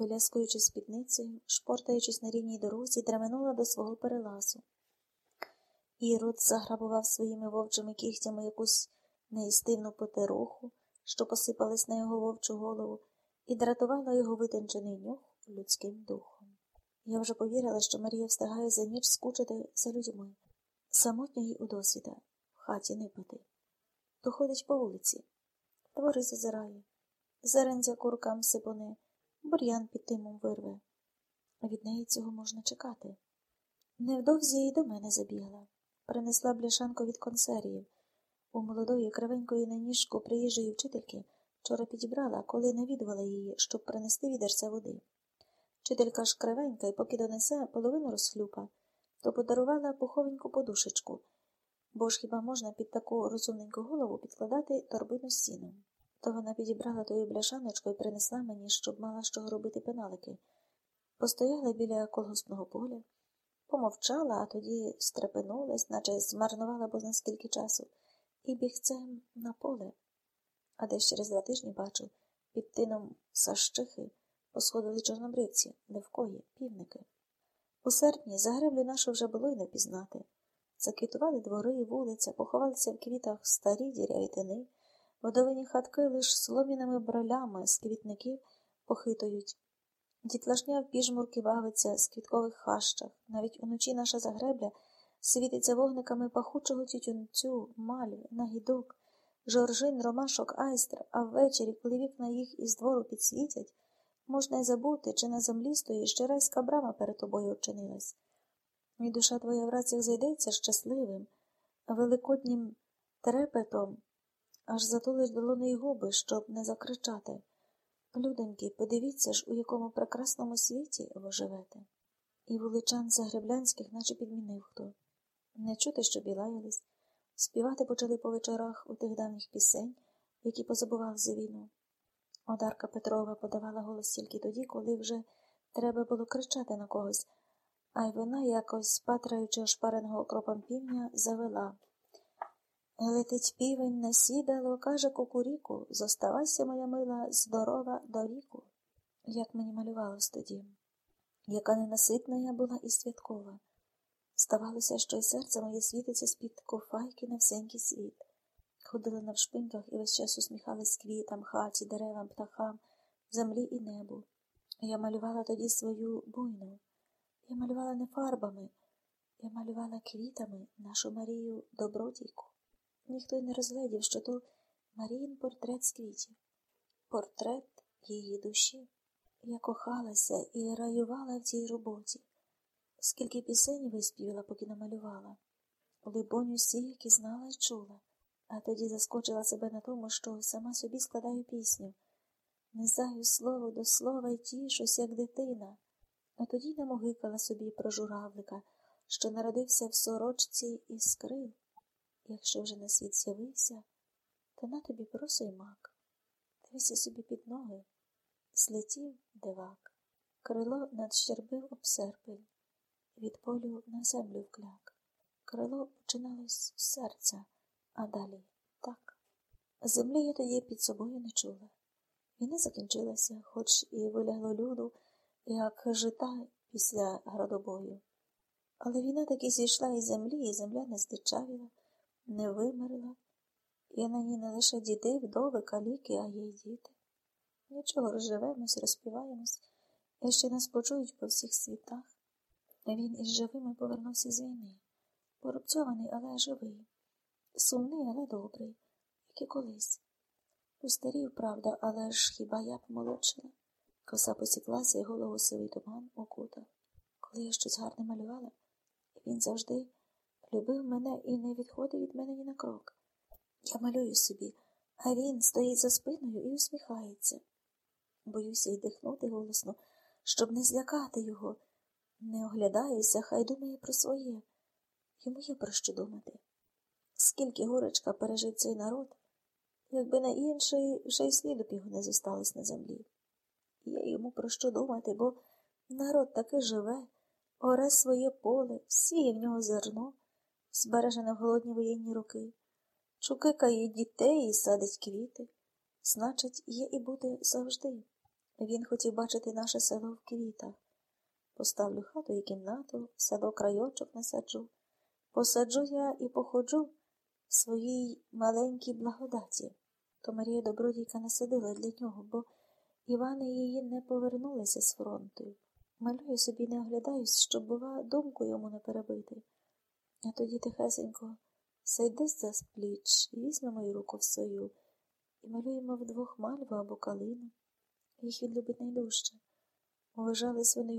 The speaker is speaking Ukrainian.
виляскуючи спідницею, шпортаючись на рівній дорозі, дременула до свого перелазу. Ірод заграбував своїми вовчими кігтями якусь неїстивну потеруху, що посипалась на його вовчу голову, і дратувала його витончений нюх людським духом. Я вже повірила, що Марія встигає за ніч скучити за людьми. Самотньо їй у досвіда, в хаті нипати. То ходить по вулиці, твори зазирає, зеренця куркам сипоне, бур'ян під тимом вирве. Від неї цього можна чекати. Невдовзі й до мене забігла, принесла бляшанку від консервів. У молодої кривенької на ніжку приїжджої вчительки вчора підібрала, коли навідувала її, щоб принести відерця води. Вчителька ж кривенька і поки донесе половину розхлюпа, то подарувала пуховеньку подушечку, бо ж хіба можна під таку розумненьку голову підкладати торбину з сіном. То вона підібрала тою бляшаночку і принесла мені, щоб мала з чого робити пеналики. Постояла біля колгоспного поля, помовчала, а тоді стрепенулась, наче змарнувала бо скільки часу, і бігцем на поле. А десь через два тижні бачу, під тином сащихи посходили чорнобривці, левкої, півники. У серпні загреблю нашу вже було й не пізнати. Заквітували двори і вулиця, поховалися в квітах старі діряві тини, водовині хатки лиш соломіними бролями з квітників похитують. Дітлашня в піжмурки бавиться з квіткових хащах. Навіть уночі наша загребля світиться вогниками пахучого тютюнцю, мальв, нагідок, жоржин, ромашок, айстр, а ввечері, коли вікна їх із двору підсвітять, можна й забути, чи на землі стоїть ще райська брама перед тобою очинилась. І душа твоя в рацях зайдеться щасливим, великоднім трепетом, аж затулиш долони й губи, щоб не закричати. Людоньки, подивіться ж, у якому прекрасному світі ви живете. І вуличан загреблянських наче підмінив хто. Не чути, що білаялись, співати почали по вечорах у тих давніх пісень, які позабував за війну. Одарка Петрова подавала голос тільки тоді, коли вже треба було кричати на когось, а й вона, якось, патраючи ошпареного окропом півня, завела. Летить півень на сідало, каже кукуріку, зоставайся, моя мила, здорова до віку. Як мені малювалось тоді, яка ненаситна я була і святкова. Здавалося, що й серце моє світиться з-під кофайки на всенький світ. Ходили на вшпиньках і весь час усміхались квітам, хаті, деревам, птахам, землі і небу. Я малювала тоді свою буйну. Я малювала не фарбами, я малювала квітами нашу Марію добродійку. Ніхто й не розглядів, що то Маріїн портрет з квітів, портрет її душі. Я кохалася і раювала в цій роботі. Скільки пісень виспівала, поки намалювала. Либонь усі, які знала й чула, а тоді заскочила себе на тому, що сама собі складаю пісню. Низаю слово до слова й тішусь, як дитина, а тоді намогикала собі про журавлика, що народився в сорочці і скрив. Якщо вже на світ з'явився, то на тобі просой мак. Дивися собі під ноги. Злетів дивак, крило надщербив об серпень, від полю на землю вкляк. Крило починалось з серця, а далі так. Землі я тоді під собою не чула. Війна закінчилася, хоч і вилягло люду, як жита після градобою. Але війна таки зійшла із землі, і земля не здичавіла не вимерла, і на ній не лише діти, вдови, каліки, а й діти. Нічого розживемось, розпіваємось, і ще нас почують по всіх світах. Він із живими повернувся з війни, порубцьований, але живий, сумний, але добрий, як і колись. Устарів, правда, але ж хіба я помолодшила? Коса посіклася і голову сивий туман окутав. Коли я щось гарне малювала, він завжди любив мене і не відходив від мене ні на крок. Я малюю собі, а він стоїть за спиною і усміхається. Боюся й дихнути голосно, щоб не злякати його. Не оглядаюся, хай думає про своє. Йому є про що думати. Скільки горечка пережив цей народ, якби на інший вже й сліду його не зосталось на землі. Є йому про що думати, бо народ таки живе, оре своє поле, сіє в нього зерно збережене в голодні воєнні роки, чукикає дітей і садить квіти, значить, є і буде завжди. Він хотів бачити наше село в квітах. Поставлю хату і кімнату, садок райочок насаджу. Посаджу я і походжу в своїй маленькій благодаті. То Марія Добродійка насадила для нього, бо Івани її не повернулися з фронту. Малюю собі, не оглядаюсь, щоб, бува, думку йому не перебити. А тоді тихесенько сайдись за спліч і візьми мою руку в свою, і малюємо вдвох мальву або калину. Їх він любить найдужче. Уважались вони